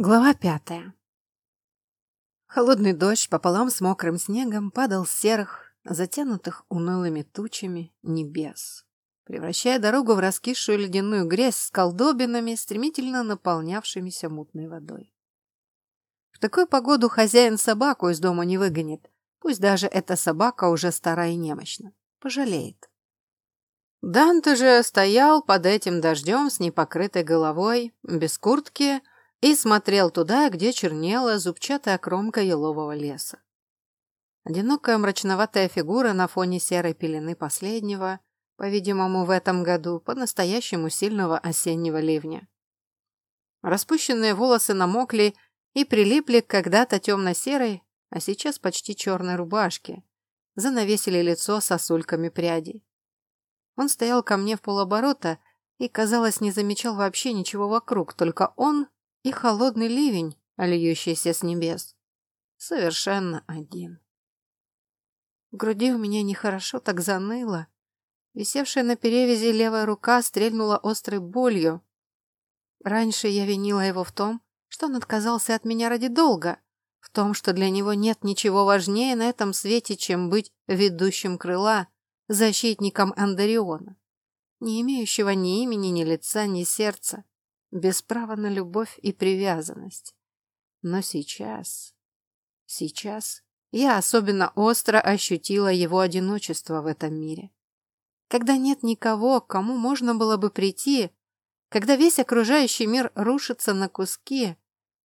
Глава пятая. Холодный дождь пополам с мокрым снегом падал с серых, затянутых унылыми тучами небес, превращая дорогу в раскисшую ледяную грязь с колдобинами, стремительно наполнявшимися мутной водой. В такую погоду хозяин собаку из дома не выгонит, пусть даже эта собака уже старая и немощна. Пожалеет. Данте же стоял под этим дождем с непокрытой головой, без куртки, и смотрел туда, где чернела зубчатая кромка елового леса. Одинокая мрачноватая фигура на фоне серой пелены последнего, по-видимому, в этом году, по-настоящему сильного осеннего ливня. Распущенные волосы намокли и прилипли к когда-то темно-серой, а сейчас почти черной рубашке, занавесили лицо сосульками прядей. Он стоял ко мне в полоборота и, казалось, не замечал вообще ничего вокруг, только он и холодный ливень, льющийся с небес. Совершенно один. В груди у меня нехорошо так заныло. Висевшая на перевязи левая рука стрельнула острой болью. Раньше я винила его в том, что он отказался от меня ради долга, в том, что для него нет ничего важнее на этом свете, чем быть ведущим крыла, защитником Андариона, не имеющего ни имени, ни лица, ни сердца без права на любовь и привязанность. Но сейчас, сейчас я особенно остро ощутила его одиночество в этом мире. Когда нет никого, к кому можно было бы прийти, когда весь окружающий мир рушится на куски,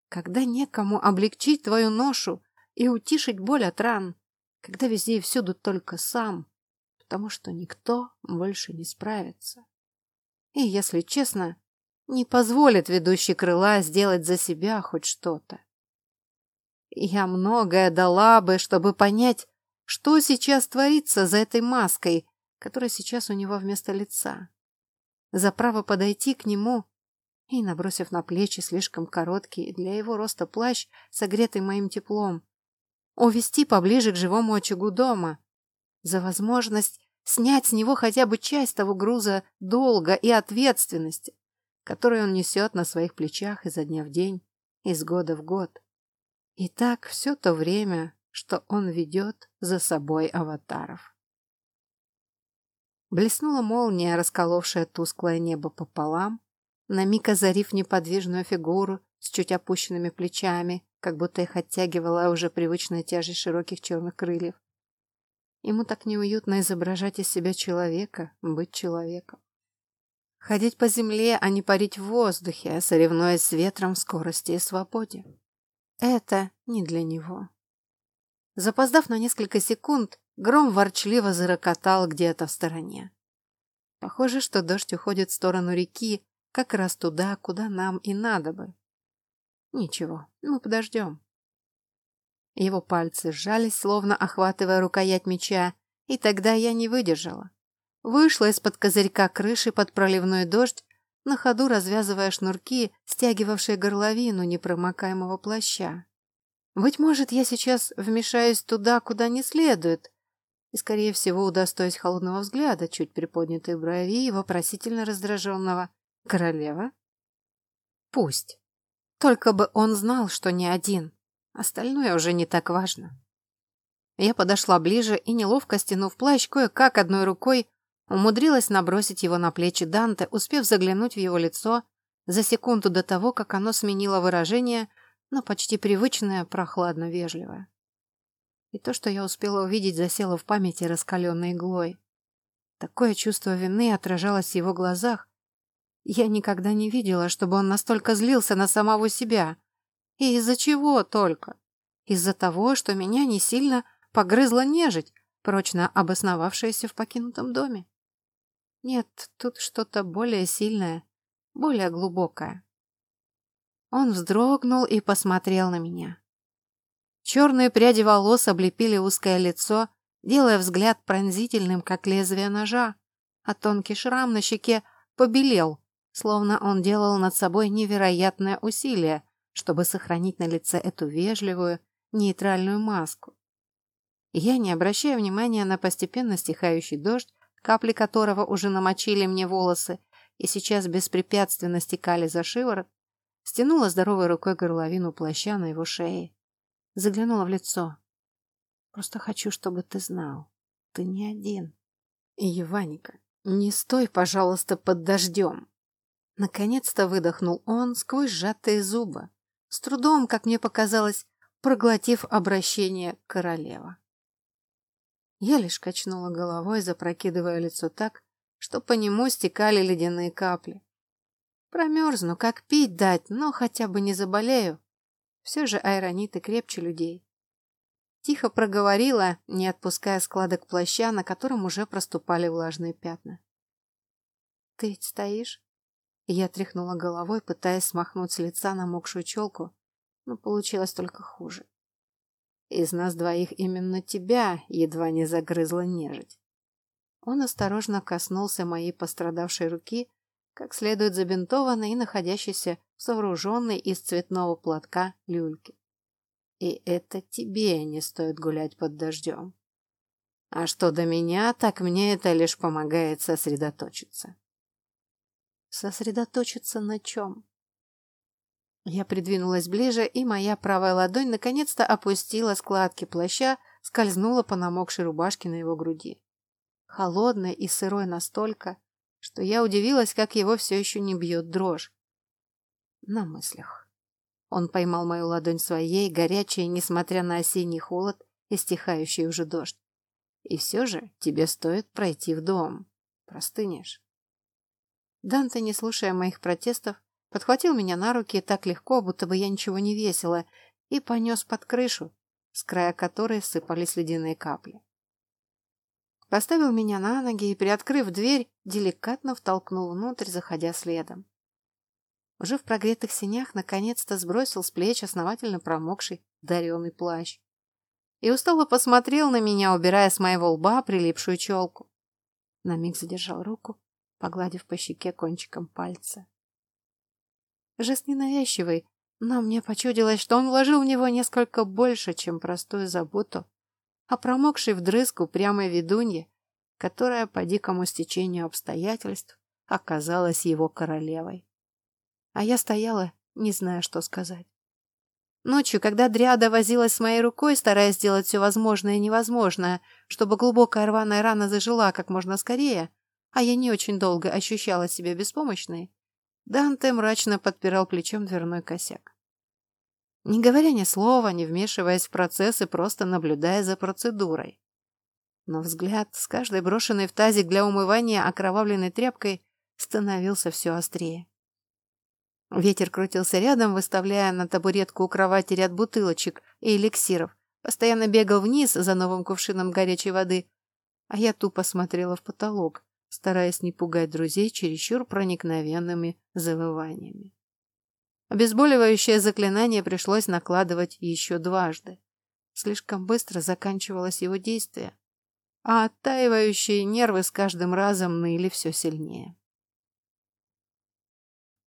когда некому облегчить твою ношу и утишить боль от ран, когда везде и всюду только сам, потому что никто больше не справится. И, если честно, не позволит ведущий крыла сделать за себя хоть что-то. Я многое дала бы, чтобы понять, что сейчас творится за этой маской, которая сейчас у него вместо лица. За право подойти к нему и, набросив на плечи слишком короткий для его роста плащ, согретый моим теплом, увести поближе к живому очагу дома, за возможность снять с него хотя бы часть того груза долга и ответственности, который он несет на своих плечах изо дня в день, из года в год. И так все то время, что он ведет за собой аватаров. Блеснула молния, расколовшая тусклое небо пополам, на миг озарив неподвижную фигуру с чуть опущенными плечами, как будто их оттягивала уже привычная тяжесть широких черных крыльев. Ему так неуютно изображать из себя человека, быть человеком. Ходить по земле, а не парить в воздухе, соревнуясь с ветром в скорости и свободе. Это не для него. Запоздав на несколько секунд, гром ворчливо зарокотал где-то в стороне. Похоже, что дождь уходит в сторону реки, как раз туда, куда нам и надо бы. Ничего, мы подождем. Его пальцы сжались, словно охватывая рукоять меча, и тогда я не выдержала. Вышла из-под козырька крыши под проливной дождь, на ходу развязывая шнурки, стягивавшие горловину непромокаемого плаща. Быть может, я сейчас вмешаюсь туда, куда не следует, и, скорее всего, удостоюсь холодного взгляда, чуть приподнятой брови и вопросительно раздраженного. «Королева?» «Пусть. Только бы он знал, что не один. Остальное уже не так важно». Я подошла ближе и, неловко стянув плащ, кое-как одной рукой Умудрилась набросить его на плечи Данте, успев заглянуть в его лицо за секунду до того, как оно сменило выражение, но почти привычное, прохладно-вежливое. И то, что я успела увидеть, засело в памяти раскаленной иглой. Такое чувство вины отражалось в его глазах. Я никогда не видела, чтобы он настолько злился на самого себя. И из-за чего только? Из-за того, что меня не сильно погрызла нежить, прочно обосновавшаяся в покинутом доме. Нет, тут что-то более сильное, более глубокое. Он вздрогнул и посмотрел на меня. Черные пряди волос облепили узкое лицо, делая взгляд пронзительным, как лезвие ножа, а тонкий шрам на щеке побелел, словно он делал над собой невероятное усилие, чтобы сохранить на лице эту вежливую, нейтральную маску. Я, не обращая внимания на постепенно стихающий дождь, капли которого уже намочили мне волосы и сейчас беспрепятственно стекали за шиворот, стянула здоровой рукой горловину плаща на его шее, заглянула в лицо. «Просто хочу, чтобы ты знал, ты не один. И, Еваника, не стой, пожалуйста, под дождем!» Наконец-то выдохнул он сквозь сжатые зубы, с трудом, как мне показалось, проглотив обращение королева. Я лишь качнула головой, запрокидывая лицо так, что по нему стекали ледяные капли. Промерзну, как пить дать, но хотя бы не заболею. Все же айрониты крепче людей. Тихо проговорила, не отпуская складок плаща, на котором уже проступали влажные пятна. «Ты ведь стоишь?» Я тряхнула головой, пытаясь смахнуть с лица намокшую челку, но получилось только хуже. Из нас двоих именно тебя едва не загрызла нежить. Он осторожно коснулся моей пострадавшей руки, как следует забинтованной и находящейся в сооруженной из цветного платка люльке. И это тебе не стоит гулять под дождем. А что до меня, так мне это лишь помогает сосредоточиться. Сосредоточиться на чем? Я придвинулась ближе, и моя правая ладонь наконец-то опустила складки плаща, скользнула по намокшей рубашке на его груди. Холодной и сырой настолько, что я удивилась, как его все еще не бьет дрожь. На мыслях. Он поймал мою ладонь своей, горячей, несмотря на осенний холод и стихающий уже дождь. И все же тебе стоит пройти в дом. Простынешь. Данте, не слушая моих протестов, подхватил меня на руки так легко, будто бы я ничего не весила, и понес под крышу, с края которой сыпались ледяные капли. Поставил меня на ноги и, приоткрыв дверь, деликатно втолкнул внутрь, заходя следом. Уже в прогретых синях наконец-то сбросил с плеч основательно промокший дареный плащ. И устало посмотрел на меня, убирая с моего лба прилипшую челку. На миг задержал руку, погладив по щеке кончиком пальца. Жест ненавязчивый, но мне почудилось, что он вложил в него несколько больше, чем простую заботу, а промокший вдрызг упрямой ведунье, которая по дикому стечению обстоятельств оказалась его королевой. А я стояла, не зная, что сказать. Ночью, когда Дриада возилась с моей рукой, стараясь сделать все возможное и невозможное, чтобы глубокая рваная рана зажила как можно скорее, а я не очень долго ощущала себя беспомощной, Данте мрачно подпирал плечом дверной косяк. Не говоря ни слова, не вмешиваясь в процесс и просто наблюдая за процедурой. Но взгляд с каждой брошенной в тазик для умывания окровавленной тряпкой становился все острее. Ветер крутился рядом, выставляя на табуретку у кровати ряд бутылочек и эликсиров, постоянно бегал вниз за новым кувшином горячей воды, а я тупо смотрела в потолок, стараясь не пугать друзей чересчур проникновенными завываниями. Обезболивающее заклинание пришлось накладывать еще дважды. Слишком быстро заканчивалось его действие, а оттаивающие нервы с каждым разом ныли все сильнее.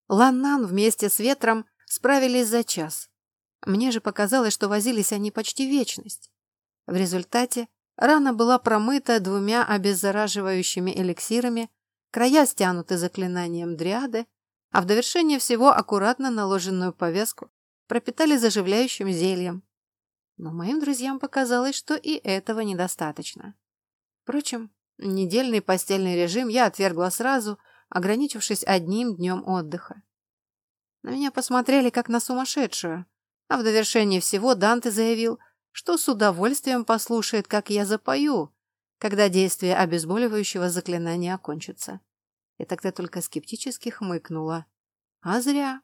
Ланнан вместе с ветром справились за час. Мне же показалось, что возились они почти вечность. В результате Рана была промыта двумя обеззараживающими эликсирами, края стянуты заклинанием дриады, а в довершение всего аккуратно наложенную повязку пропитали заживляющим зельем. Но моим друзьям показалось, что и этого недостаточно. Впрочем, недельный постельный режим я отвергла сразу, ограничившись одним днем отдыха. На меня посмотрели как на сумасшедшую, а в довершение всего Данте заявил, что с удовольствием послушает, как я запою, когда действие обезболивающего заклинания окончится. И тогда только скептически хмыкнула. А зря.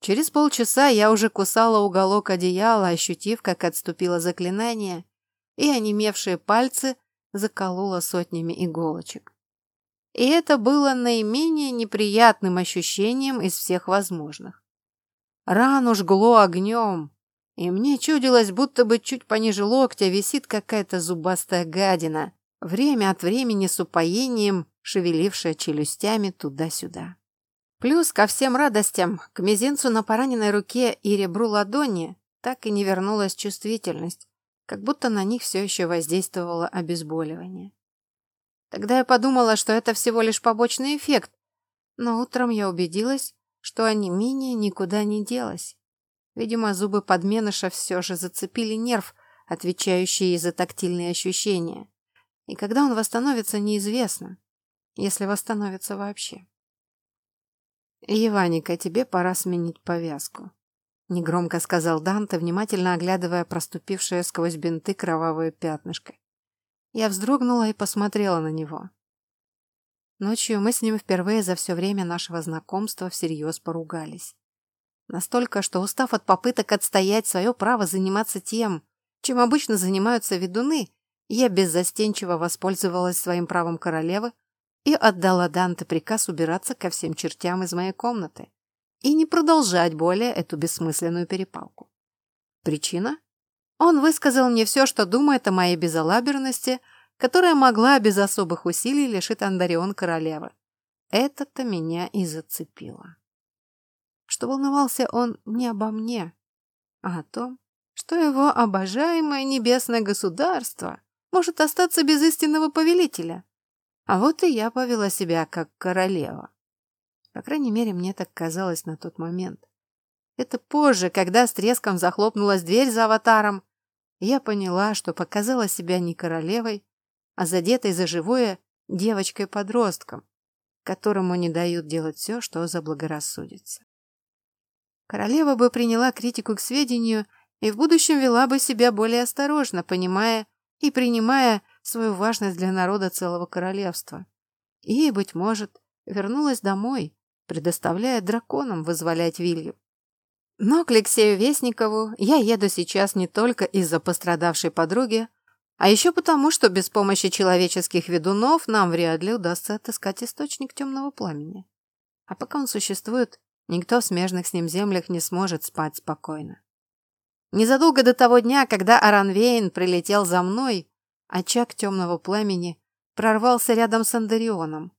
Через полчаса я уже кусала уголок одеяла, ощутив, как отступило заклинание, и онемевшие пальцы заколола сотнями иголочек. И это было наименее неприятным ощущением из всех возможных. Рану жгло огнем, и мне чудилось, будто бы чуть пониже локтя висит какая-то зубастая гадина, время от времени с упоением шевелившая челюстями туда-сюда. Плюс ко всем радостям, к мизинцу на пораненной руке и ребру ладони так и не вернулась чувствительность, как будто на них все еще воздействовало обезболивание. Тогда я подумала, что это всего лишь побочный эффект, но утром я убедилась, что онемение никуда не делось. Видимо, зубы подменыша все же зацепили нерв, отвечающий за тактильные ощущения. И когда он восстановится, неизвестно, если восстановится вообще. «Еваника, тебе пора сменить повязку», — негромко сказал Данте, внимательно оглядывая проступившее сквозь бинты кровавое пятнышко. Я вздрогнула и посмотрела на него. Ночью мы с ним впервые за все время нашего знакомства всерьез поругались. Настолько, что устав от попыток отстоять свое право заниматься тем, чем обычно занимаются ведуны, я беззастенчиво воспользовалась своим правом королевы и отдала Данте приказ убираться ко всем чертям из моей комнаты и не продолжать более эту бессмысленную перепалку. Причина? Он высказал мне все, что думает о моей безалаберности, которая могла без особых усилий лишить Андарион королевы. Это-то меня и зацепило. Что волновался он не обо мне, а о том, что его обожаемое небесное государство может остаться без истинного повелителя. А вот и я повела себя как королева. По крайней мере, мне так казалось на тот момент. Это позже, когда с треском захлопнулась дверь за аватаром, я поняла, что показала себя не королевой, а задетой за живое девочкой-подростком, которому не дают делать все, что заблагорассудится. Королева бы приняла критику к сведению и в будущем вела бы себя более осторожно, понимая и принимая свою важность для народа целого королевства. И, быть может, вернулась домой, предоставляя драконам вызволять Вилью. Но к Алексею Вестникову я еду сейчас не только из-за пострадавшей подруги, а еще потому, что без помощи человеческих ведунов нам вряд ли удастся отыскать источник темного пламени. А пока он существует, никто в смежных с ним землях не сможет спать спокойно. Незадолго до того дня, когда Аранвейн прилетел за мной, очаг темного пламени прорвался рядом с Андарионом.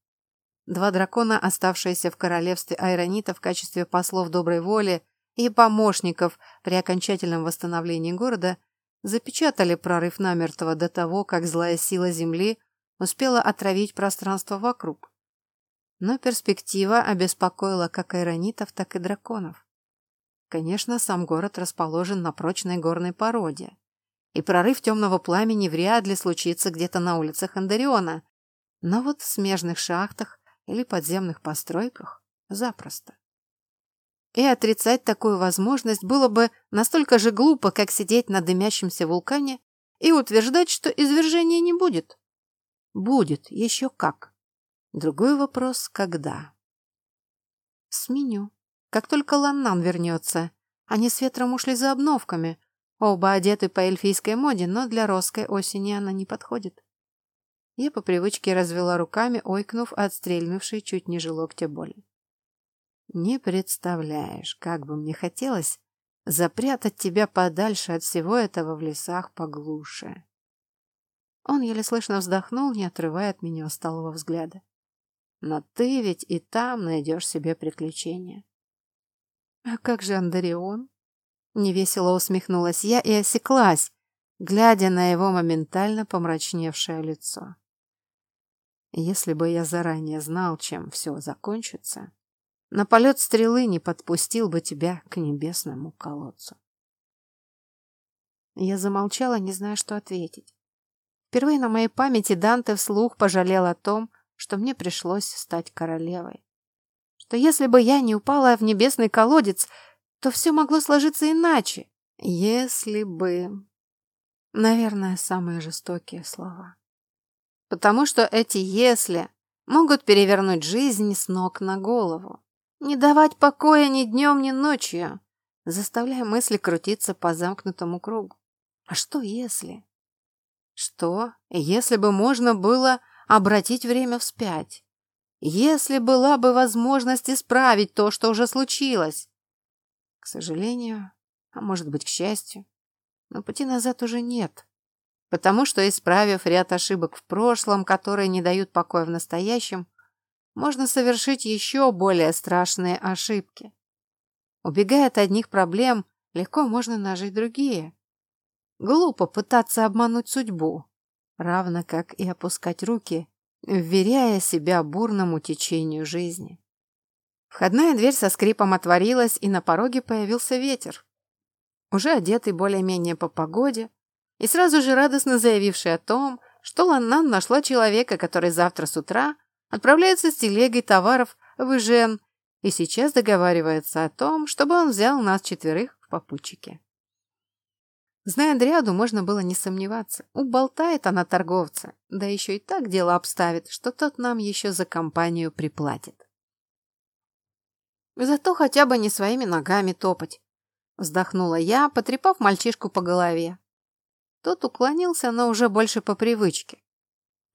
Два дракона, оставшиеся в королевстве Айронита в качестве послов доброй воли и помощников при окончательном восстановлении города, запечатали прорыв намертво до того, как злая сила Земли успела отравить пространство вокруг. Но перспектива обеспокоила как айронитов, так и драконов. Конечно, сам город расположен на прочной горной породе. И прорыв темного пламени вряд ли случится где-то на улицах Андариона. Но вот в смежных шахтах или подземных постройках запросто. И отрицать такую возможность было бы настолько же глупо, как сидеть на дымящемся вулкане и утверждать, что извержения не будет. Будет, еще как. Другой вопрос – когда? Сменю. Как только Ланнан вернется, они с ветром ушли за обновками. Оба одеты по эльфийской моде, но для русской осени она не подходит. Я по привычке развела руками, ойкнув от стрельнувшей чуть ниже локтя боли. Не представляешь, как бы мне хотелось запрятать тебя подальше от всего этого в лесах поглуше. Он еле слышно вздохнул, не отрывая от меня усталого взгляда. Но ты ведь и там найдешь себе приключения. «А как же Андарион?» Невесело усмехнулась я и осеклась, глядя на его моментально помрачневшее лицо. Если бы я заранее знал, чем все закончится, на полет стрелы не подпустил бы тебя к небесному колодцу. Я замолчала, не зная, что ответить. Впервые на моей памяти Данте вслух пожалел о том, что мне пришлось стать королевой что если бы я не упала в небесный колодец, то все могло сложиться иначе. Если бы... Наверное, самые жестокие слова. Потому что эти «если» могут перевернуть жизнь с ног на голову. Не давать покоя ни днем, ни ночью, заставляя мысли крутиться по замкнутому кругу. А что если? Что, если бы можно было обратить время вспять? Если была бы возможность исправить то, что уже случилось. К сожалению, а может быть, к счастью, но пути назад уже нет. Потому что, исправив ряд ошибок в прошлом, которые не дают покоя в настоящем, можно совершить еще более страшные ошибки. Убегая от одних проблем, легко можно нажить другие. Глупо пытаться обмануть судьбу, равно как и опускать руки вверяя себя бурному течению жизни. Входная дверь со скрипом отворилась, и на пороге появился ветер. Уже одетый более-менее по погоде, и сразу же радостно заявивший о том, что Ланнан нашла человека, который завтра с утра отправляется с телегой товаров в Ижен и сейчас договаривается о том, чтобы он взял нас четверых в попутчике. Зная Дриаду, можно было не сомневаться. Уболтает она торговца, да еще и так дело обставит, что тот нам еще за компанию приплатит. Зато хотя бы не своими ногами топать. Вздохнула я, потрепав мальчишку по голове. Тот уклонился, но уже больше по привычке.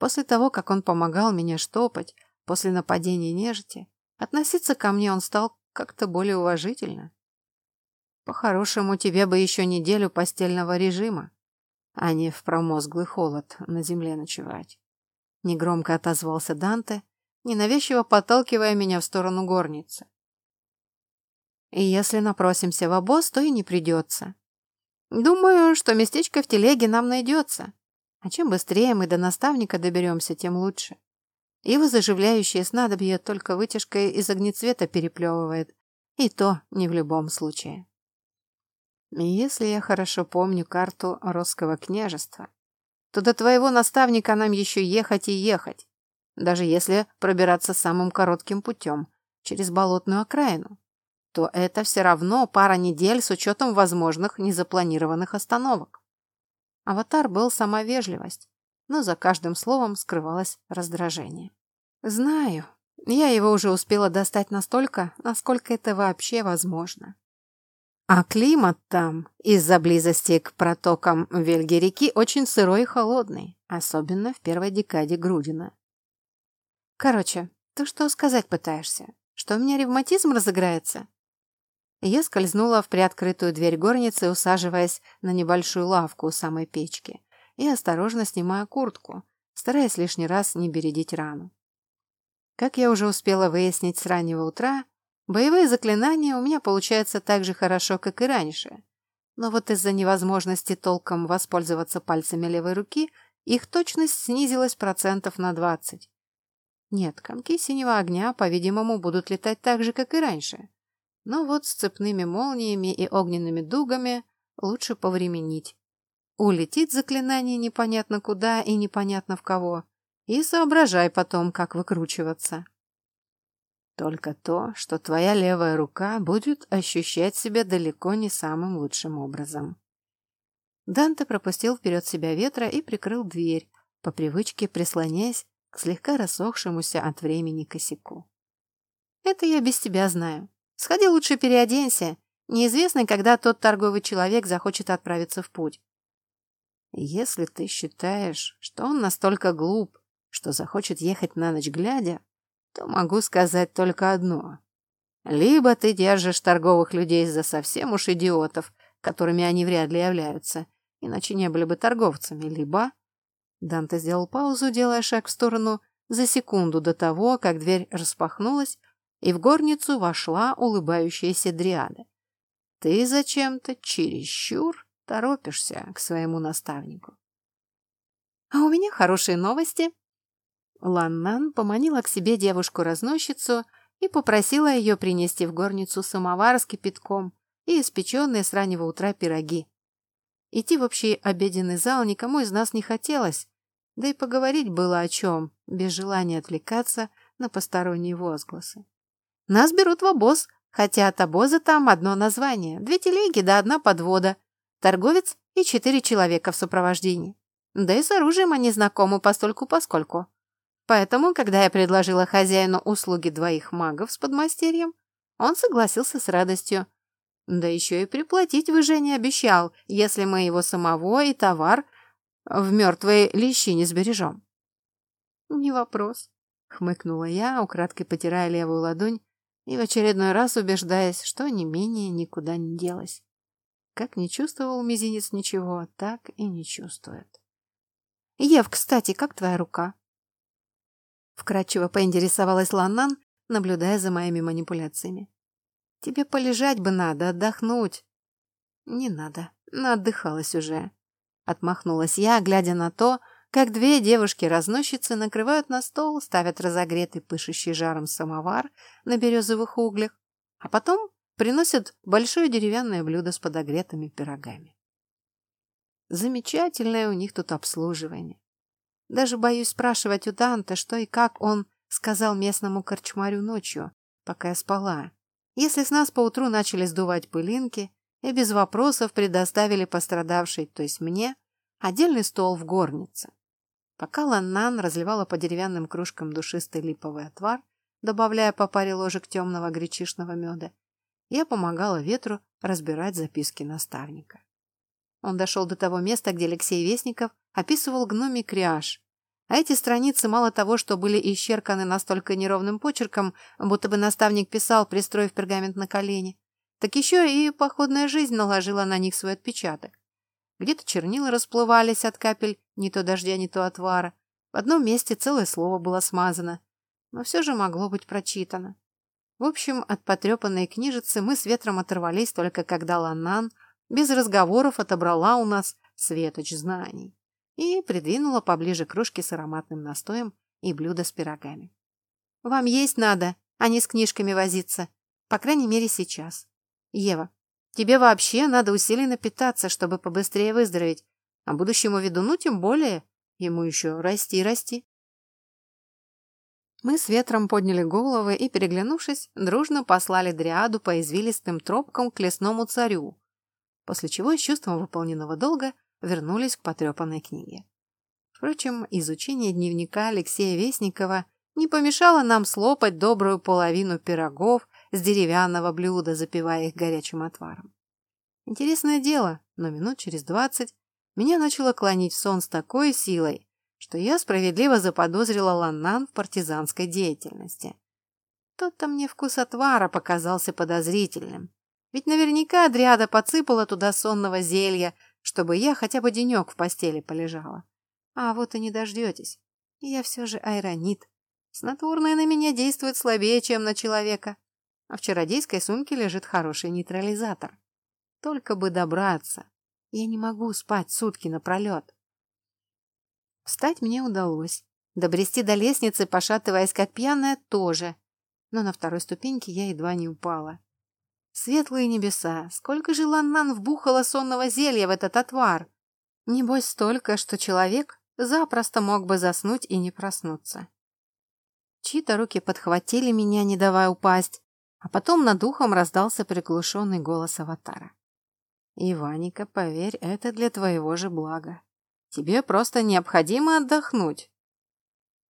После того, как он помогал мне штопать, после нападения нежити, относиться ко мне он стал как-то более уважительно. По-хорошему, тебе бы еще неделю постельного режима, а не в промозглый холод на земле ночевать. Негромко отозвался Данте, ненавязчиво подталкивая меня в сторону горницы. И если напросимся в обоз, то и не придется. Думаю, что местечко в телеге нам найдется. А чем быстрее мы до наставника доберемся, тем лучше. Его заживляющее снадобье только вытяжкой из огнецвета переплевывает. И то не в любом случае. Если я хорошо помню карту Росского княжества, то до твоего наставника нам еще ехать и ехать, даже если пробираться самым коротким путем, через болотную окраину, то это все равно пара недель с учетом возможных незапланированных остановок. Аватар был сама вежливость, но за каждым словом скрывалось раздражение. Знаю, я его уже успела достать настолько, насколько это вообще возможно. А климат там, из-за близости к протокам Вельги-реки, очень сырой и холодный, особенно в первой декаде Грудина. Короче, ты что сказать пытаешься? Что у меня ревматизм разыграется? Я скользнула в приоткрытую дверь горницы, усаживаясь на небольшую лавку у самой печки и осторожно снимая куртку, стараясь лишний раз не бередить рану. Как я уже успела выяснить с раннего утра, Боевые заклинания у меня получаются так же хорошо, как и раньше. Но вот из-за невозможности толком воспользоваться пальцами левой руки, их точность снизилась процентов на 20. Нет, комки синего огня, по-видимому, будут летать так же, как и раньше. Но вот с цепными молниями и огненными дугами лучше повременить. Улетит заклинание непонятно куда и непонятно в кого, и соображай потом, как выкручиваться. Только то, что твоя левая рука будет ощущать себя далеко не самым лучшим образом. Данте пропустил вперед себя ветра и прикрыл дверь, по привычке прислоняясь к слегка рассохшемуся от времени косяку. «Это я без тебя знаю. Сходи лучше переоденься. Неизвестно, когда тот торговый человек захочет отправиться в путь. Если ты считаешь, что он настолько глуп, что захочет ехать на ночь глядя, то могу сказать только одно. Либо ты держишь торговых людей за совсем уж идиотов, которыми они вряд ли являются, иначе не были бы торговцами, либо... Данте сделал паузу, делая шаг в сторону, за секунду до того, как дверь распахнулась, и в горницу вошла улыбающаяся дриада. Ты зачем-то чересчур торопишься к своему наставнику. А у меня хорошие новости, Ланнан поманила к себе девушку-разносчицу и попросила ее принести в горницу самовар с кипятком и испеченные с раннего утра пироги. Идти в общий обеденный зал никому из нас не хотелось, да и поговорить было о чем, без желания отвлекаться на посторонние возгласы. Нас берут в обоз, хотя от обоза там одно название, две телеги да одна подвода, торговец и четыре человека в сопровождении. Да и с оружием они знакомы постольку-поскольку. Поэтому, когда я предложила хозяину услуги двоих магов с подмастерьем, он согласился с радостью. Да еще и приплатить выжение обещал, если мы его самого и товар в мертвой лещине сбережем. «Не вопрос», — хмыкнула я, украдкой потирая левую ладонь и в очередной раз убеждаясь, что не менее никуда не делась. Как не чувствовал мизинец ничего, так и не чувствует. «Ев, кстати, как твоя рука?» Вкратчиво поинтересовалась Ланнан, наблюдая за моими манипуляциями. «Тебе полежать бы надо, отдохнуть». «Не надо, наотдыхалась уже». Отмахнулась я, глядя на то, как две девушки-разносчицы накрывают на стол, ставят разогретый пышущий жаром самовар на березовых углях, а потом приносят большое деревянное блюдо с подогретыми пирогами. Замечательное у них тут обслуживание. Даже боюсь спрашивать у Данта, что и как он сказал местному корчмарю ночью, пока я спала. Если с нас поутру начали сдувать пылинки и без вопросов предоставили пострадавшей, то есть мне, отдельный стол в горнице. Пока Ланнан разливала по деревянным кружкам душистый липовый отвар, добавляя по паре ложек темного гречишного меда, я помогала ветру разбирать записки наставника. Он дошел до того места, где Алексей Вестников описывал гномий кряж, а эти страницы мало того, что были исчерканы настолько неровным почерком, будто бы наставник писал, пристроив пергамент на колени, так еще и походная жизнь наложила на них свой отпечаток. Где-то чернила расплывались от капель не то дождя, не то отвара. В одном месте целое слово было смазано, но все же могло быть прочитано. В общем, от потрепанной книжицы мы с ветром оторвались только когда Ланнан без разговоров отобрала у нас светоч знаний и придвинула поближе кружки с ароматным настоем и блюдо с пирогами. «Вам есть надо, а не с книжками возиться. По крайней мере, сейчас. Ева, Тебе вообще надо усиленно питаться, чтобы побыстрее выздороветь, а будущему ведуну тем более. Ему еще расти расти. Мы с ветром подняли головы и, переглянувшись, дружно послали дриаду по извилистым тропкам к лесному царю, после чего с чувством выполненного долга вернулись к потрепанной книге. Впрочем, изучение дневника Алексея Вестникова не помешало нам слопать добрую половину пирогов с деревянного блюда, запивая их горячим отваром. Интересное дело, но минут через двадцать меня начало клонить в сон с такой силой, что я справедливо заподозрила Ланнан в партизанской деятельности. Тот-то мне вкус отвара показался подозрительным. Ведь наверняка Адриада подсыпала туда сонного зелья, чтобы я хотя бы денек в постели полежала. А вот и не дождетесь. Я все же айронит. Снотворное на меня действует слабее, чем на человека а в чародейской сумке лежит хороший нейтрализатор. Только бы добраться. Я не могу спать сутки напролет. Встать мне удалось. Добрести до лестницы, пошатываясь как пьяная, тоже. Но на второй ступеньке я едва не упала. Светлые небеса! Сколько же Ланнан вбухала сонного зелья в этот отвар! Небось столько, что человек запросто мог бы заснуть и не проснуться. Чьи-то руки подхватили меня, не давая упасть, а потом над ухом раздался приглушенный голос аватара. «Иваника, поверь, это для твоего же блага. Тебе просто необходимо отдохнуть».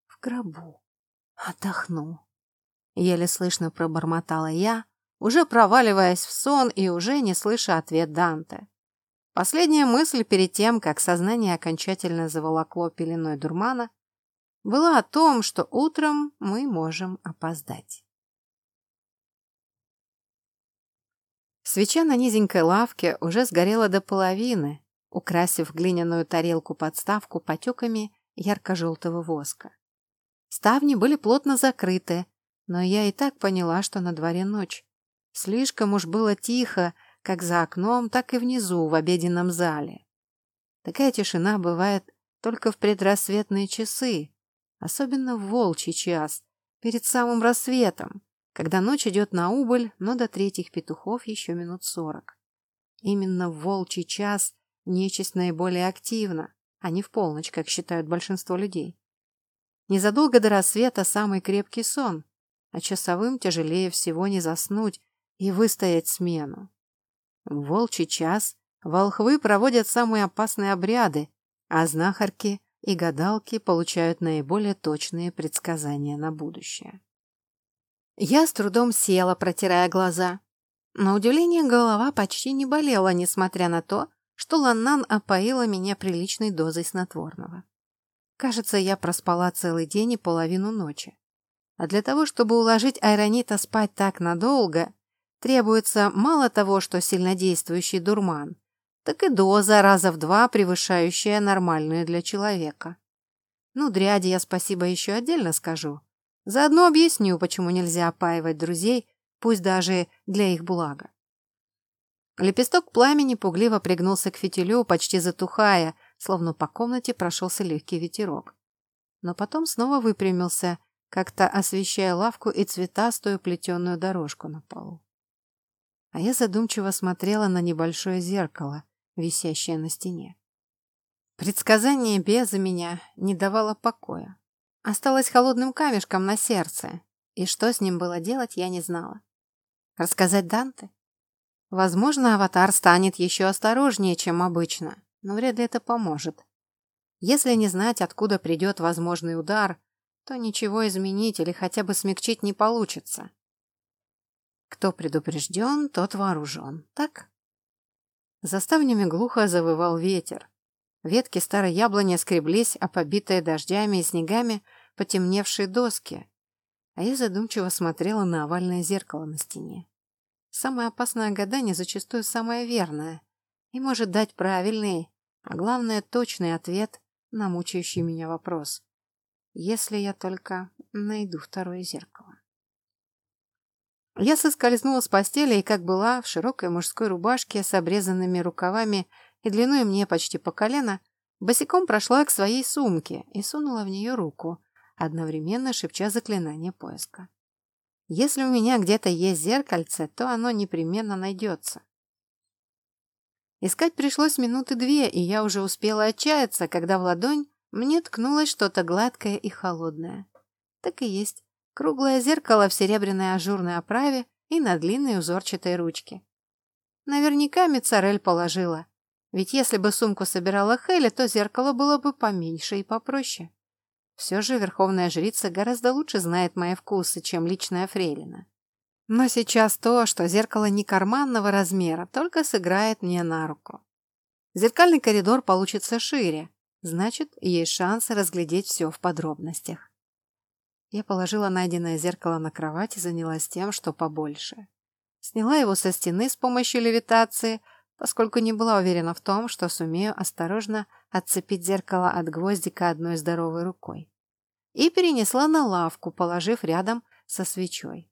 «В гробу. Отдохну». Еле слышно пробормотала я, уже проваливаясь в сон и уже не слыша ответ Данте. Последняя мысль перед тем, как сознание окончательно заволокло пеленой дурмана, была о том, что утром мы можем опоздать. Свеча на низенькой лавке уже сгорела до половины, украсив глиняную тарелку-подставку потеками ярко-желтого воска. Ставни были плотно закрыты, но я и так поняла, что на дворе ночь. Слишком уж было тихо, как за окном, так и внизу, в обеденном зале. Такая тишина бывает только в предрассветные часы, особенно в волчий час, перед самым рассветом, когда ночь идет на убыль, но до третьих петухов еще минут сорок. Именно в волчий час нечисть наиболее активна, а не в полночь, как считают большинство людей. Незадолго до рассвета самый крепкий сон, а часовым тяжелее всего не заснуть и выстоять смену. В волчий час волхвы проводят самые опасные обряды, а знахарки и гадалки получают наиболее точные предсказания на будущее. Я с трудом села, протирая глаза. На удивление, голова почти не болела, несмотря на то, что Ланнан опоила меня приличной дозой снотворного. Кажется, я проспала целый день и половину ночи. А для того, чтобы уложить Айронита спать так надолго, требуется мало того, что сильнодействующий дурман, так и доза раза в два превышающая нормальную для человека. Ну, дряде я спасибо еще отдельно скажу. Заодно объясню, почему нельзя опаивать друзей, пусть даже для их блага. Лепесток пламени пугливо пригнулся к фитилю, почти затухая, словно по комнате прошелся легкий ветерок. Но потом снова выпрямился, как-то освещая лавку и цветастую плетеную дорожку на полу. А я задумчиво смотрела на небольшое зеркало, висящее на стене. Предсказание Беза меня не давало покоя. Осталось холодным камешком на сердце, и что с ним было делать, я не знала. Рассказать Данте? Возможно, аватар станет еще осторожнее, чем обычно, но вряд ли это поможет. Если не знать, откуда придет возможный удар, то ничего изменить или хотя бы смягчить не получится. Кто предупрежден, тот вооружен, так? За ставнями глухо завывал ветер. Ветки старой яблони скреблись, а побитые дождями и снегами потемневшие доски. А я задумчиво смотрела на овальное зеркало на стене. Самое опасное гадание зачастую самое верное и может дать правильный, а главное точный ответ на мучающий меня вопрос. Если я только найду второе зеркало. Я соскользнула с постели и, как была, в широкой мужской рубашке с обрезанными рукавами и длиной мне почти по колено, босиком прошла к своей сумке и сунула в нее руку, одновременно шепча заклинание поиска. Если у меня где-то есть зеркальце, то оно непременно найдется. Искать пришлось минуты две, и я уже успела отчаяться, когда в ладонь мне ткнулось что-то гладкое и холодное. Так и есть. Круглое зеркало в серебряной ажурной оправе и на длинной узорчатой ручке. Наверняка Мицарель положила. Ведь если бы сумку собирала Хелли, то зеркало было бы поменьше и попроще. Все же верховная жрица гораздо лучше знает мои вкусы, чем личная фрейлина. Но сейчас то, что зеркало не карманного размера, только сыграет мне на руку. Зеркальный коридор получится шире, значит, есть шанс разглядеть все в подробностях. Я положила найденное зеркало на кровать и занялась тем, что побольше. Сняла его со стены с помощью левитации, поскольку не была уверена в том, что сумею осторожно отцепить зеркало от гвоздика одной здоровой рукой. И перенесла на лавку, положив рядом со свечой.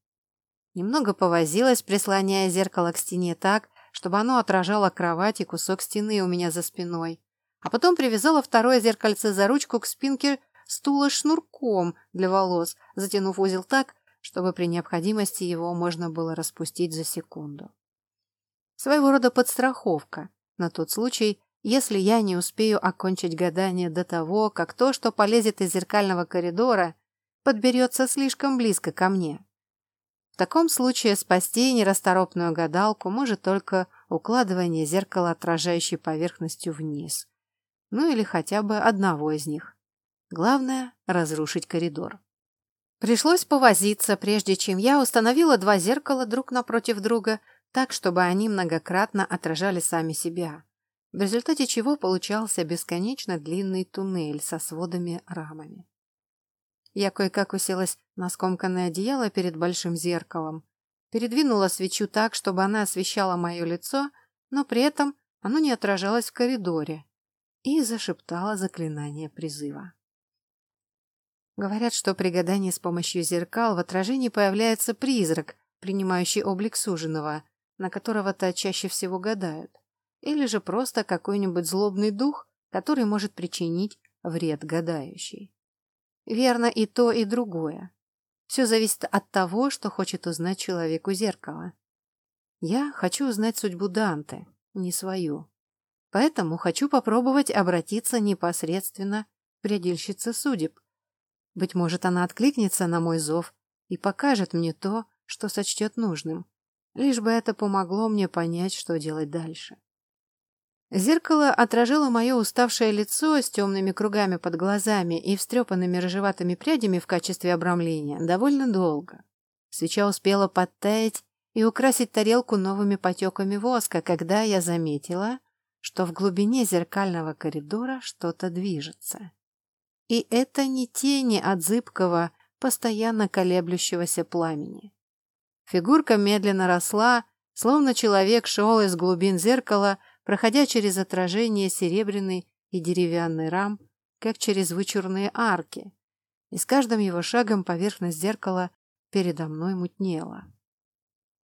Немного повозилась, прислоняя зеркало к стене так, чтобы оно отражало кровать и кусок стены у меня за спиной. А потом привязала второе зеркальце за ручку к спинке стула шнурком для волос, затянув узел так, чтобы при необходимости его можно было распустить за секунду. Своего рода подстраховка на тот случай, если я не успею окончить гадание до того, как то, что полезет из зеркального коридора, подберется слишком близко ко мне. В таком случае спасти нерасторопную гадалку может только укладывание зеркала отражающей поверхностью вниз. Ну или хотя бы одного из них. Главное – разрушить коридор. Пришлось повозиться, прежде чем я установила два зеркала друг напротив друга, так, чтобы они многократно отражали сами себя в результате чего получался бесконечно длинный туннель со сводами-рамами. Я кое-как уселась на скомканное одеяло перед большим зеркалом, передвинула свечу так, чтобы она освещала мое лицо, но при этом оно не отражалось в коридоре, и зашептала заклинание призыва. Говорят, что при гадании с помощью зеркал в отражении появляется призрак, принимающий облик суженого, на которого-то чаще всего гадают или же просто какой-нибудь злобный дух, который может причинить вред гадающей. Верно и то, и другое. Все зависит от того, что хочет узнать человек у зеркала. Я хочу узнать судьбу Данте, не свою. Поэтому хочу попробовать обратиться непосредственно к предельщице судеб. Быть может, она откликнется на мой зов и покажет мне то, что сочтет нужным, лишь бы это помогло мне понять, что делать дальше. Зеркало отражило мое уставшее лицо с темными кругами под глазами и встрепанными рыжеватыми прядями в качестве обрамления довольно долго. Свеча успела подтаять и украсить тарелку новыми потеками воска, когда я заметила, что в глубине зеркального коридора что-то движется. И это не тени от зыбкого, постоянно колеблющегося пламени. Фигурка медленно росла, словно человек шел из глубин зеркала, проходя через отражение серебряной и деревянной рам, как через вычурные арки, и с каждым его шагом поверхность зеркала передо мной мутнела.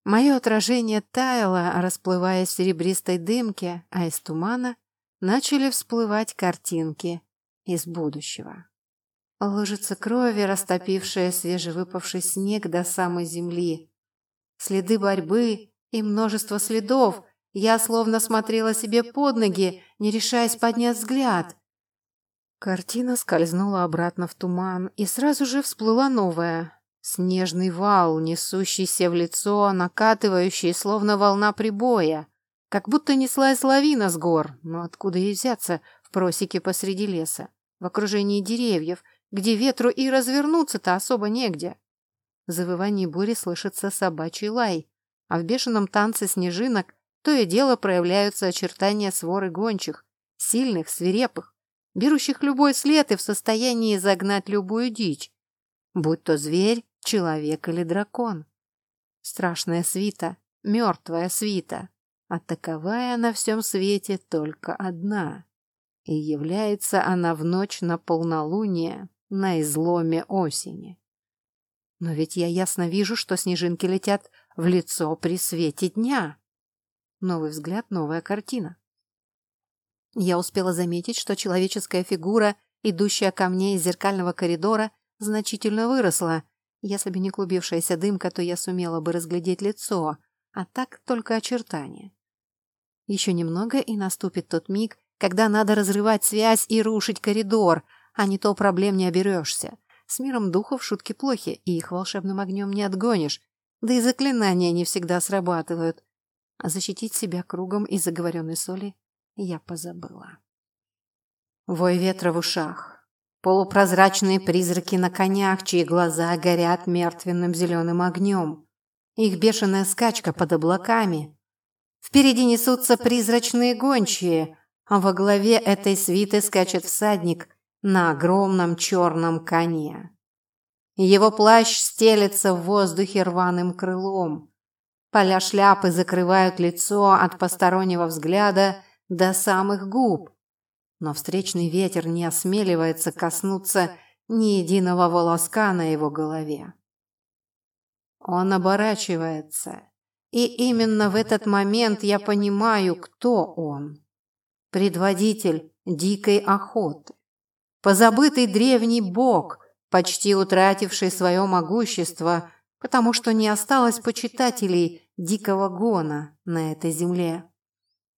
Мое отражение таяло, расплываясь в серебристой дымке, а из тумана начали всплывать картинки из будущего. Лужица крови, растопившая свежевыпавший снег до самой земли. Следы борьбы и множество следов. Я словно смотрела себе под ноги, не решаясь поднять взгляд. Картина скользнула обратно в туман, и сразу же всплыла новая. Снежный вал, несущийся в лицо, накатывающий, словно волна прибоя. Как будто неслась лавина с гор, но откуда ей взяться в просеке посреди леса, в окружении деревьев, где ветру и развернуться-то особо негде. В завывании бури слышится собачий лай, а в бешеном танце снежинок то и дело проявляются очертания своры гончих, сильных, свирепых, берущих любой след и в состоянии загнать любую дичь, будь то зверь, человек или дракон. Страшная свита, мертвая свита, а таковая на всем свете только одна. И является она в ночь на полнолуние, на изломе осени. Но ведь я ясно вижу, что снежинки летят в лицо при свете дня. Новый взгляд, новая картина. Я успела заметить, что человеческая фигура, идущая ко мне из зеркального коридора, значительно выросла. Если бы не клубившаяся дымка, то я сумела бы разглядеть лицо, а так только очертания. Еще немного, и наступит тот миг, когда надо разрывать связь и рушить коридор, а не то проблем не оберешься. С миром духов шутки плохи, и их волшебным огнем не отгонишь. Да и заклинания не всегда срабатывают. А защитить себя кругом из заговоренной соли я позабыла. Вой ветра в ушах. Полупрозрачные призраки на конях, чьи глаза горят мертвенным зеленым огнем. Их бешеная скачка под облаками. Впереди несутся призрачные гончие, а во главе этой свиты скачет всадник на огромном черном коне. Его плащ стелется в воздухе рваным крылом. Поля шляпы закрывают лицо от постороннего взгляда до самых губ. Но встречный ветер не осмеливается коснуться ни единого волоска на его голове. Он оборачивается, и именно в этот момент я понимаю, кто он. Предводитель дикой охоты позабытый древний бог, почти утративший свое могущество, потому что не осталось почитателей дикого гона на этой земле.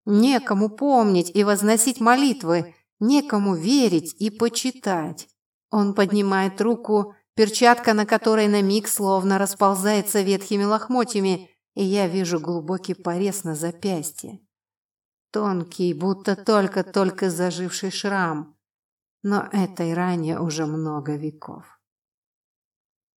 Некому помнить и возносить молитвы, некому верить и почитать. Он поднимает руку, перчатка на которой на миг словно расползается ветхими лохмотьями, и я вижу глубокий порез на запястье. Тонкий, будто только-только заживший шрам но этой ране уже много веков.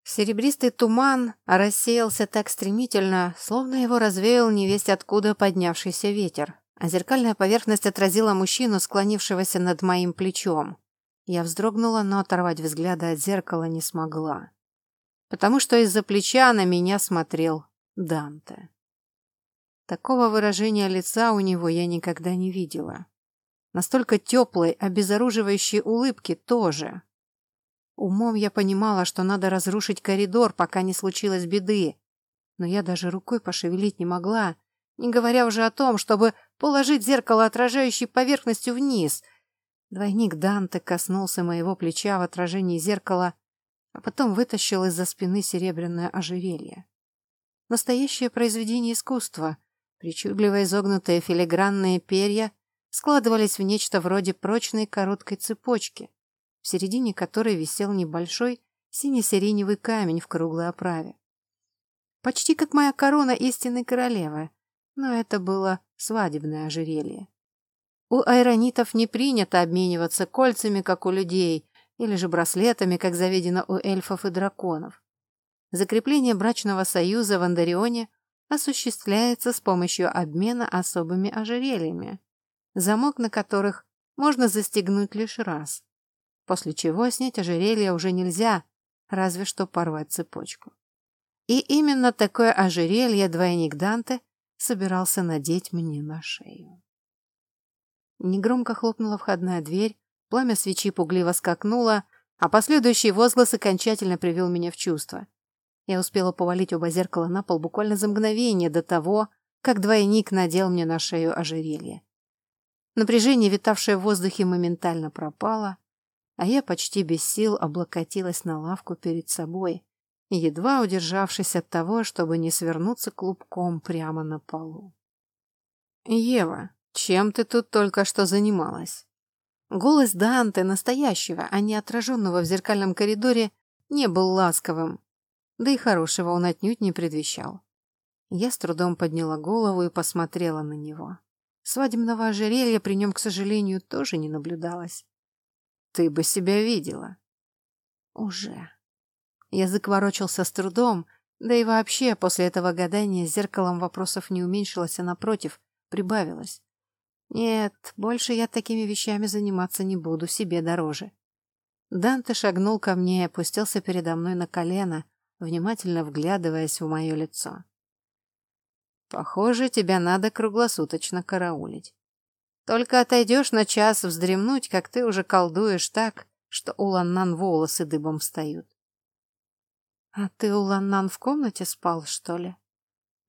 Серебристый туман рассеялся так стремительно, словно его развеял невесть откуда поднявшийся ветер, а зеркальная поверхность отразила мужчину, склонившегося над моим плечом. Я вздрогнула, но оторвать взгляда от зеркала не смогла, потому что из-за плеча на меня смотрел Данте. Такого выражения лица у него я никогда не видела. Настолько теплой, обезоруживающей улыбки тоже. Умом я понимала, что надо разрушить коридор, пока не случилось беды. Но я даже рукой пошевелить не могла, не говоря уже о том, чтобы положить зеркало отражающей поверхностью вниз. Двойник Данте коснулся моего плеча в отражении зеркала, а потом вытащил из-за спины серебряное ожерелье. Настоящее произведение искусства, причудливо изогнутые филигранные перья — складывались в нечто вроде прочной короткой цепочки, в середине которой висел небольшой сине-сиреневый камень в круглой оправе. Почти как моя корона истинной королевы, но это было свадебное ожерелье. У айронитов не принято обмениваться кольцами, как у людей, или же браслетами, как заведено у эльфов и драконов. Закрепление брачного союза в Андарионе осуществляется с помощью обмена особыми ожерельями замок на которых можно застегнуть лишь раз, после чего снять ожерелье уже нельзя, разве что порвать цепочку. И именно такое ожерелье двойник Данте собирался надеть мне на шею. Негромко хлопнула входная дверь, пламя свечи пугливо скакнуло, а последующий возглас окончательно привел меня в чувство. Я успела повалить оба зеркала на пол буквально за мгновение до того, как двойник надел мне на шею ожерелье. Напряжение, витавшее в воздухе, моментально пропало, а я почти без сил облокотилась на лавку перед собой, едва удержавшись от того, чтобы не свернуться клубком прямо на полу. «Ева, чем ты тут только что занималась?» Голос Данте, настоящего, а не отраженного в зеркальном коридоре, не был ласковым, да и хорошего он отнюдь не предвещал. Я с трудом подняла голову и посмотрела на него. Свадебного ожерелья при нем, к сожалению, тоже не наблюдалось. Ты бы себя видела. Уже. Язык ворочался с трудом, да и вообще после этого гадания зеркалом вопросов не уменьшилось, а напротив, прибавилось. Нет, больше я такими вещами заниматься не буду, себе дороже. Данте шагнул ко мне и опустился передо мной на колено, внимательно вглядываясь в мое лицо. Похоже, тебя надо круглосуточно караулить. Только отойдешь на час вздремнуть, как ты уже колдуешь так, что у Ланнан волосы дыбом встают. А ты у Ланнан в комнате спал, что ли?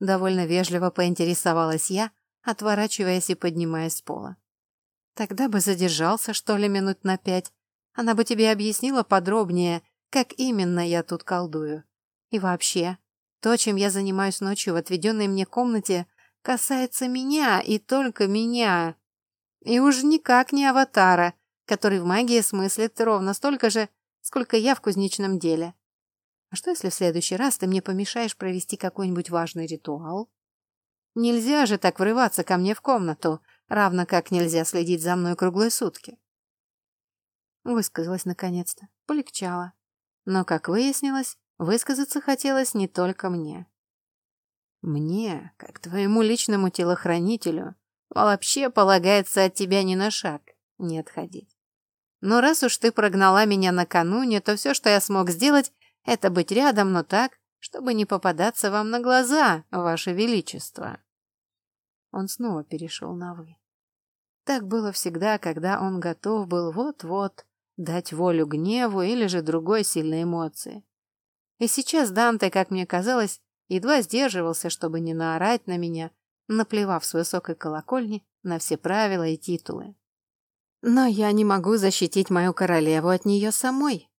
Довольно вежливо поинтересовалась я, отворачиваясь и поднимаясь с пола. Тогда бы задержался, что ли, минут на пять. Она бы тебе объяснила подробнее, как именно я тут колдую. И вообще, то, чем я занимаюсь ночью в отведенной мне комнате, касается меня и только меня. И уж никак не аватара, который в магии смыслит ровно столько же, сколько я в кузнечном деле. А что, если в следующий раз ты мне помешаешь провести какой-нибудь важный ритуал? Нельзя же так врываться ко мне в комнату, равно как нельзя следить за мной круглые сутки. Высказалась наконец-то, полегчало. Но, как выяснилось, Высказаться хотелось не только мне. Мне, как твоему личному телохранителю, вообще полагается от тебя ни на шаг не отходить. Но раз уж ты прогнала меня накануне, то все, что я смог сделать, это быть рядом, но так, чтобы не попадаться вам на глаза, ваше величество. Он снова перешел на «вы». Так было всегда, когда он готов был вот-вот дать волю гневу или же другой сильной эмоции. И сейчас Данте, как мне казалось, едва сдерживался, чтобы не наорать на меня, наплевав с высокой колокольни на все правила и титулы. Но я не могу защитить мою королеву от нее самой.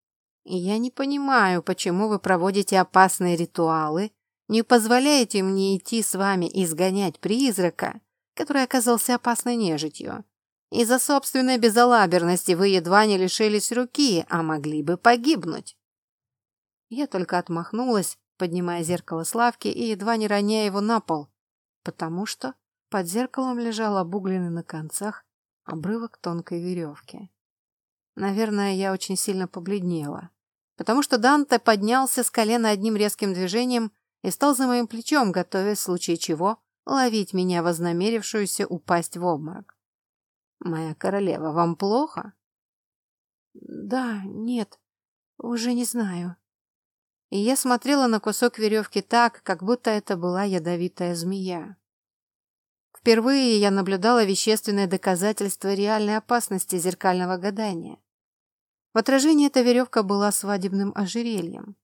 И я не понимаю, почему вы проводите опасные ритуалы, не позволяете мне идти с вами изгонять призрака, который оказался опасной нежитью. Из-за собственной безалаберности вы едва не лишились руки, а могли бы погибнуть. Я только отмахнулась, поднимая зеркало Славки и едва не роняя его на пол, потому что под зеркалом лежал обугленный на концах обрывок тонкой веревки. Наверное, я очень сильно побледнела, потому что Данте поднялся с колена одним резким движением и стал за моим плечом, готовясь в случае чего ловить меня, вознамерившуюся упасть в обморок. «Моя королева, вам плохо?» «Да, нет, уже не знаю», и я смотрела на кусок веревки так, как будто это была ядовитая змея. Впервые я наблюдала вещественное доказательство реальной опасности зеркального гадания. В отражении эта веревка была свадебным ожерельем.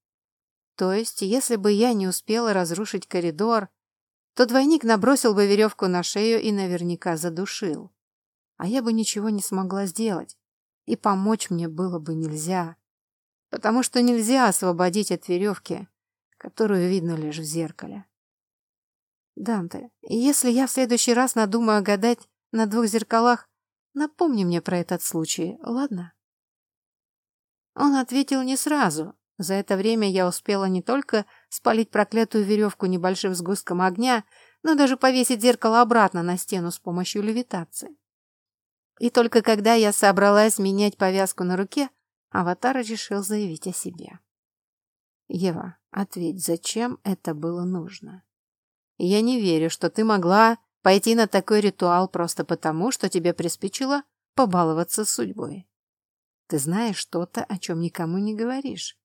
То есть, если бы я не успела разрушить коридор, то двойник набросил бы веревку на шею и наверняка задушил. А я бы ничего не смогла сделать, и помочь мне было бы нельзя потому что нельзя освободить от веревки, которую видно лишь в зеркале. Данте, если я в следующий раз надумаю гадать на двух зеркалах, напомни мне про этот случай, ладно? Он ответил не сразу. За это время я успела не только спалить проклятую веревку небольшим сгустком огня, но даже повесить зеркало обратно на стену с помощью левитации. И только когда я собралась менять повязку на руке, Аватар решил заявить о себе. «Ева, ответь, зачем это было нужно? Я не верю, что ты могла пойти на такой ритуал просто потому, что тебе приспичило побаловаться судьбой. Ты знаешь что-то, о чем никому не говоришь,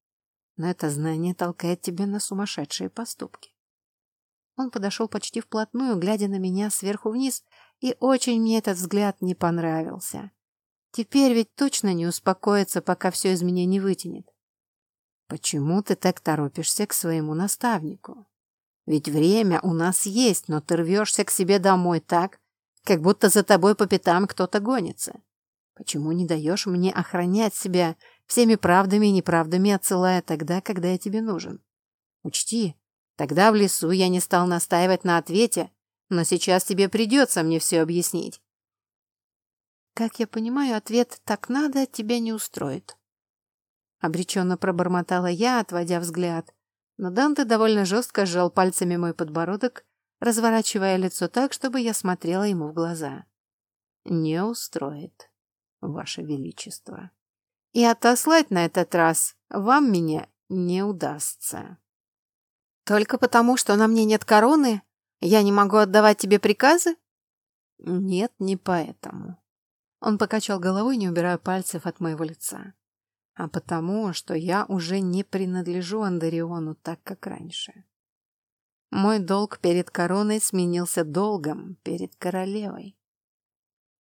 но это знание толкает тебя на сумасшедшие поступки. Он подошел почти вплотную, глядя на меня сверху вниз, и очень мне этот взгляд не понравился. Теперь ведь точно не успокоится, пока все из меня не вытянет. Почему ты так торопишься к своему наставнику? Ведь время у нас есть, но ты рвешься к себе домой так, как будто за тобой по пятам кто-то гонится. Почему не даешь мне охранять себя, всеми правдами и неправдами отсылая тогда, когда я тебе нужен? Учти, тогда в лесу я не стал настаивать на ответе, но сейчас тебе придется мне все объяснить. Как я понимаю, ответ «так надо» тебя не устроит. Обреченно пробормотала я, отводя взгляд, но Данте довольно жестко сжал пальцами мой подбородок, разворачивая лицо так, чтобы я смотрела ему в глаза. «Не устроит, Ваше Величество. И отослать на этот раз вам меня не удастся. Только потому, что на мне нет короны, я не могу отдавать тебе приказы? Нет, не поэтому. Он покачал головой, не убирая пальцев от моего лица. А потому, что я уже не принадлежу Андариону так, как раньше. Мой долг перед короной сменился долгом перед королевой.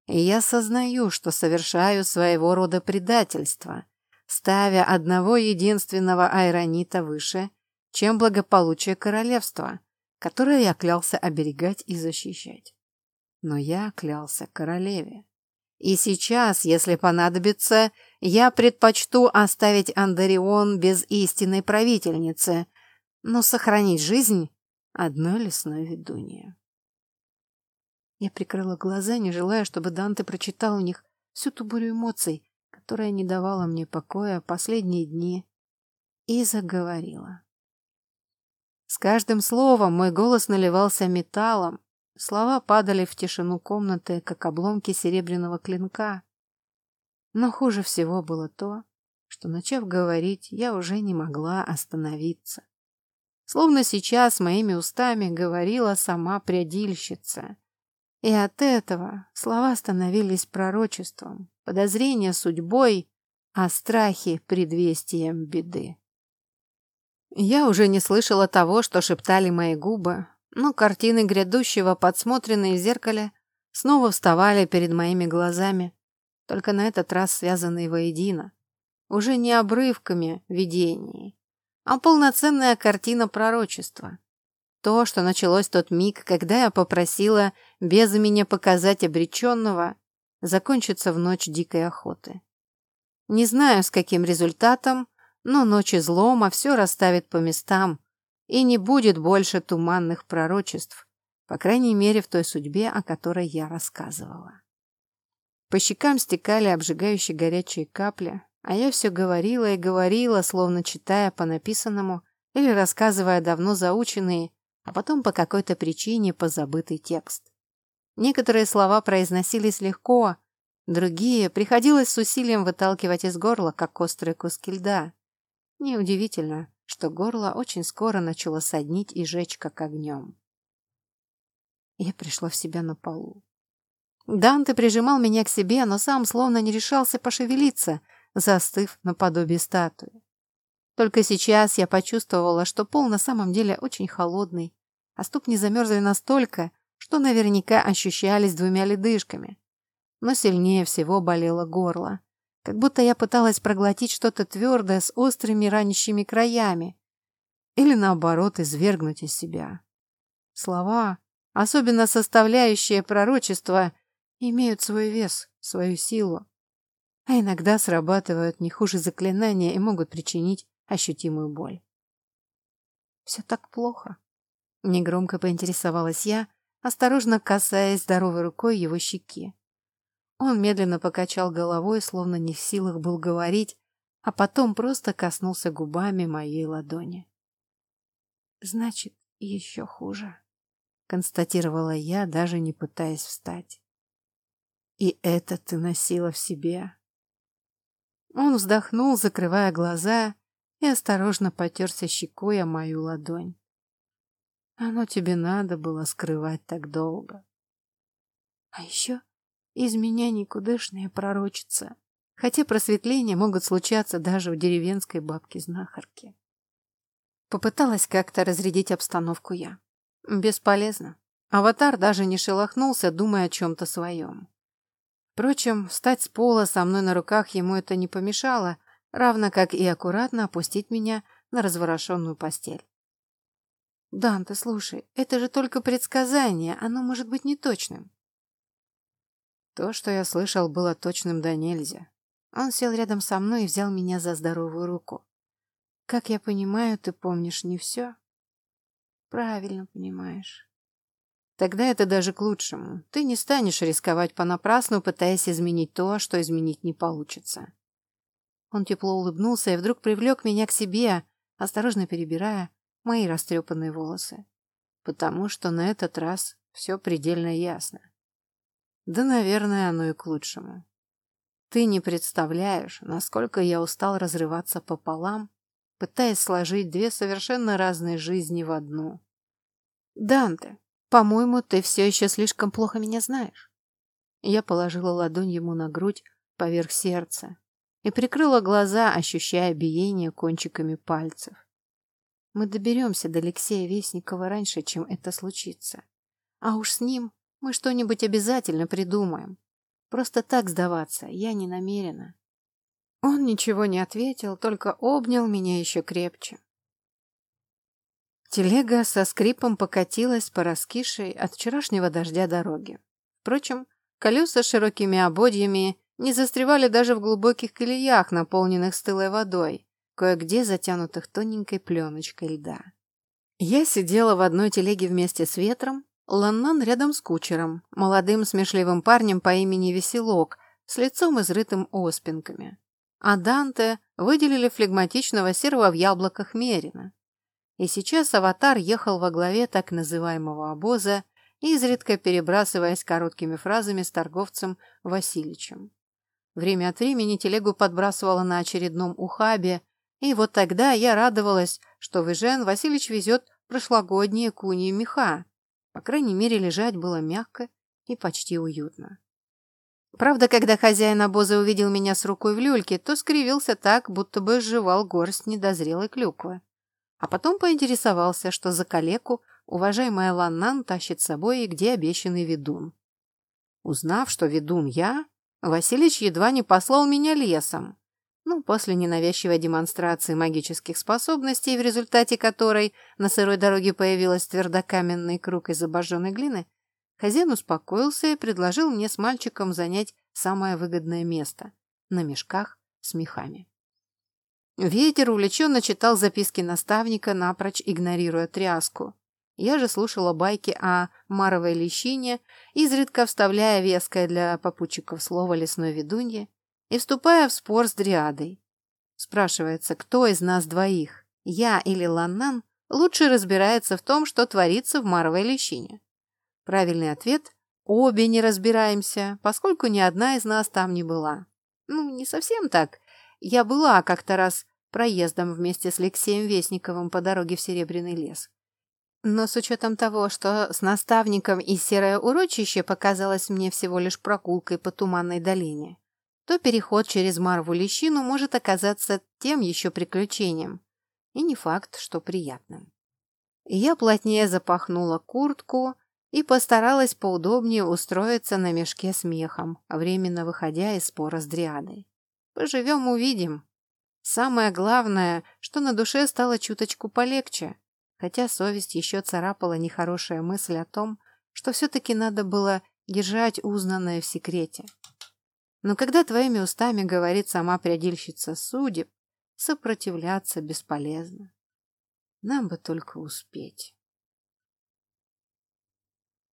И я сознаю, что совершаю своего рода предательство, ставя одного единственного айронита выше, чем благополучие королевства, которое я клялся оберегать и защищать. Но я клялся королеве. И сейчас, если понадобится, я предпочту оставить Андарион без истинной правительницы, но сохранить жизнь одной лесной ведуньи. Я прикрыла глаза, не желая, чтобы Данте прочитал у них всю ту бурю эмоций, которая не давала мне покоя последние дни, и заговорила. С каждым словом мой голос наливался металлом, слова падали в тишину комнаты, как обломки серебряного клинка. Но хуже всего было то, что, начав говорить, я уже не могла остановиться. Словно сейчас моими устами говорила сама прядильщица. И от этого слова становились пророчеством, подозрения судьбой, а страхи предвестием беды. Я уже не слышала того, что шептали мои губы, но картины грядущего, подсмотренные в зеркале, снова вставали перед моими глазами, только на этот раз связанные воедино, уже не обрывками видений, а полноценная картина пророчества. То, что началось тот миг, когда я попросила без меня показать обреченного, закончится в ночь дикой охоты. Не знаю, с каким результатом, но ночь излома все расставит по местам, и не будет больше туманных пророчеств, по крайней мере в той судьбе, о которой я рассказывала. По щекам стекали обжигающие горячие капли, а я все говорила и говорила, словно читая по написанному или рассказывая давно заученные, а потом по какой-то причине позабытый текст. Некоторые слова произносились легко, другие приходилось с усилием выталкивать из горла, как острые куски льда. Неудивительно, что горло очень скоро начало соднить и жечь, как огнем. Я пришла в себя на полу. Данте прижимал меня к себе, но сам словно не решался пошевелиться, застыв наподобие статуи. Только сейчас я почувствовала, что пол на самом деле очень холодный, а ступни замерзли настолько, что наверняка ощущались двумя ледышками. Но сильнее всего болело горло как будто я пыталась проглотить что-то твердое с острыми ранящими краями или, наоборот, извергнуть из себя. Слова, особенно составляющие пророчества, имеют свой вес, свою силу, а иногда срабатывают не хуже заклинания и могут причинить ощутимую боль. «Все так плохо», — негромко поинтересовалась я, осторожно касаясь здоровой рукой его щеки. Он медленно покачал головой, словно не в силах был говорить, а потом просто коснулся губами моей ладони. «Значит, еще хуже», — констатировала я, даже не пытаясь встать. «И это ты носила в себе?» Он вздохнул, закрывая глаза, и осторожно потерся щекой о мою ладонь. «Оно тебе надо было скрывать так долго». «А еще из меня никудышная пророчица, хотя просветления могут случаться даже у деревенской бабки-знахарки. Попыталась как-то разрядить обстановку я. Бесполезно. Аватар даже не шелохнулся, думая о чем-то своем. Впрочем, встать с пола со мной на руках ему это не помешало, равно как и аккуратно опустить меня на разворошенную постель. «Дан, ты слушай, это же только предсказание, оно может быть неточным. То, что я слышал, было точным до нельзя. Он сел рядом со мной и взял меня за здоровую руку. Как я понимаю, ты помнишь не все? Правильно понимаешь. Тогда это даже к лучшему. Ты не станешь рисковать понапрасну, пытаясь изменить то, что изменить не получится. Он тепло улыбнулся и вдруг привлек меня к себе, осторожно перебирая мои растрепанные волосы. Потому что на этот раз все предельно ясно. Да, наверное, оно и к лучшему. Ты не представляешь, насколько я устал разрываться пополам, пытаясь сложить две совершенно разные жизни в одну. Данте, по-моему, ты все еще слишком плохо меня знаешь. Я положила ладонь ему на грудь поверх сердца и прикрыла глаза, ощущая биение кончиками пальцев. Мы доберемся до Алексея Вестникова раньше, чем это случится. А уж с ним мы что-нибудь обязательно придумаем. Просто так сдаваться я не намерена. Он ничего не ответил, только обнял меня еще крепче. Телега со скрипом покатилась по раскисшей от вчерашнего дождя дороге. Впрочем, колеса с широкими ободьями не застревали даже в глубоких колеях, наполненных стылой водой, кое-где затянутых тоненькой пленочкой льда. Я сидела в одной телеге вместе с ветром, Ланнан рядом с кучером, молодым смешливым парнем по имени Веселок, с лицом изрытым оспинками. А Данте выделили флегматичного серого в яблоках Мерина. И сейчас аватар ехал во главе так называемого обоза, изредка перебрасываясь короткими фразами с торговцем Васильичем. Время от времени телегу подбрасывала на очередном ухабе, и вот тогда я радовалась, что Выжен Васильевич везет прошлогодние куни меха. По крайней мере, лежать было мягко и почти уютно. Правда, когда хозяин обоза увидел меня с рукой в люльке, то скривился так, будто бы сживал горсть недозрелой клюквы а потом поинтересовался, что за калеку уважаемая Ланнан тащит с собой и где обещанный ведун. Узнав, что ведун я, Василич едва не послал меня лесом. Ну, после ненавязчивой демонстрации магических способностей, в результате которой на сырой дороге появилась твердокаменный круг из обожженной глины, хозяин успокоился и предложил мне с мальчиком занять самое выгодное место – на мешках с мехами. Ветер увлеченно читал записки наставника, напрочь игнорируя тряску. Я же слушала байки о маровой лещине, изредка вставляя веское для попутчиков слово лесной ведунье и вступая в спор с дриадой. Спрашивается, кто из нас двоих, я или Ланнан, лучше разбирается в том, что творится в маровой лещине? Правильный ответ – обе не разбираемся, поскольку ни одна из нас там не была. Ну, не совсем так – я была как-то раз проездом вместе с Алексеем Вестниковым по дороге в Серебряный лес. Но с учетом того, что с наставником и серое урочище показалось мне всего лишь прогулкой по туманной долине, то переход через Марву лещину может оказаться тем еще приключением. И не факт, что приятным. Я плотнее запахнула куртку и постаралась поудобнее устроиться на мешке с мехом, временно выходя из спора с дриадой. Поживем, увидим. Самое главное, что на душе стало чуточку полегче, хотя совесть еще царапала нехорошая мысль о том, что все-таки надо было держать узнанное в секрете. Но когда твоими устами говорит сама прядильщица судеб, сопротивляться бесполезно. Нам бы только успеть.